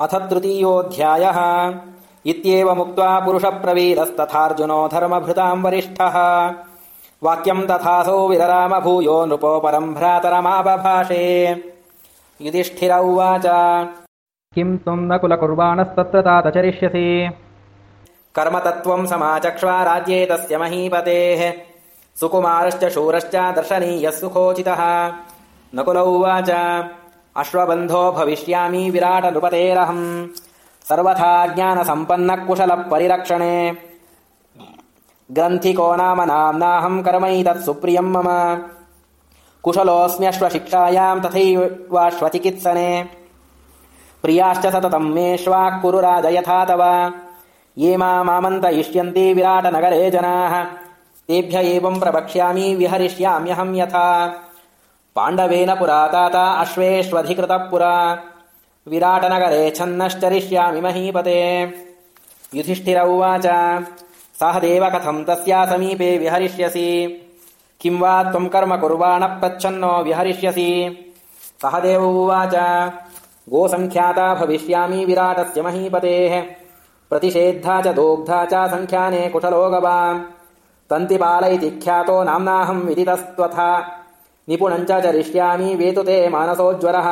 अथ तृतीयोऽध्यायः। इत्येवमुक्त्वा पुरुषप्रवीरस्तथार्जुनो धर्मभृताम् वरिष्ठः। वाक्यम् तथासौ विदराम भूयो नृपोपरम् भ्रातरमाबभाषे। युधिष्ठिर उवाच। किम् त्वम् न कुलकुर्बाणस्तत्र तात चरिष्यसि कर्मतत्त्वम् समाचक्ष्वा राज्ये तस्य महीपतेः। सुकुमारश्च शूरश्च दर्शनीयः सुखोचितः। नकुल उवाच अश्वबन्धो भविष्यामि विराट नृपतेरहम् सर्वथा ज्ञानसम्पन्नः कुशलः परिरक्षणे ग्रन्थिको नाम नाम्नाहम् कर्मैतत् सुप्रियम् मम। कुशलोऽस्म्यश्वशिक्षायाम् तथैवाश्वचिकित्सने। प्रियाश्च सततम् मे श्वाः कुरु राज यथा तव। ये मामामन्तयिष्यन्ति विराटनगरे जनाः। तेभ्य एवम् प्रवक्ष्यामि विहरिष्याम्यहम् यथा पाण्डवेन पुरा ताता अश्वेष्वधिकृतः पुरा विराटनगरे छन्नश्चरिष्यामि महीपते। युधिष्ठिर उवाच सह देव कथम् तस्या समीपे विहरिष्यसि। किम् वा त्वम् कर्म कुर्वाणः प्रच्छन्नो विहरिष्यसि। सह देव उवाच गोसङ्ख्याता भविष्यामि विराटस्य महीपतेः। प्रतिषेद्धा च दोग्धा च सङ्ख्याने कुशलो गवाम् तन्तिपाल इति ख्यातो नाम्नाहम् विदितस्त्वथा निपुणम् च चरिष्यामि वेतु ते मानसोज्वरः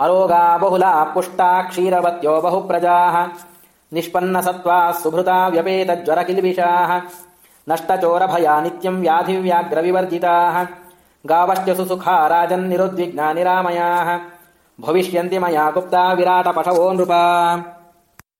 अरोगा बहुला पुष्टा क्षीरवत्यो बहुप्रजाः। निष्पन्नसत्त्वाः सुभृता व्यपेतज्वरकिल्बिषाः नष्टचोरभया नित्यम् व्याधिव्याघ्रविवर्जिताः। गावश्च सुसुखा राजन्निरुद्विग्ना निरामयाः। भविष्यन्ति मया गुप्ता विराटपशवो नृपा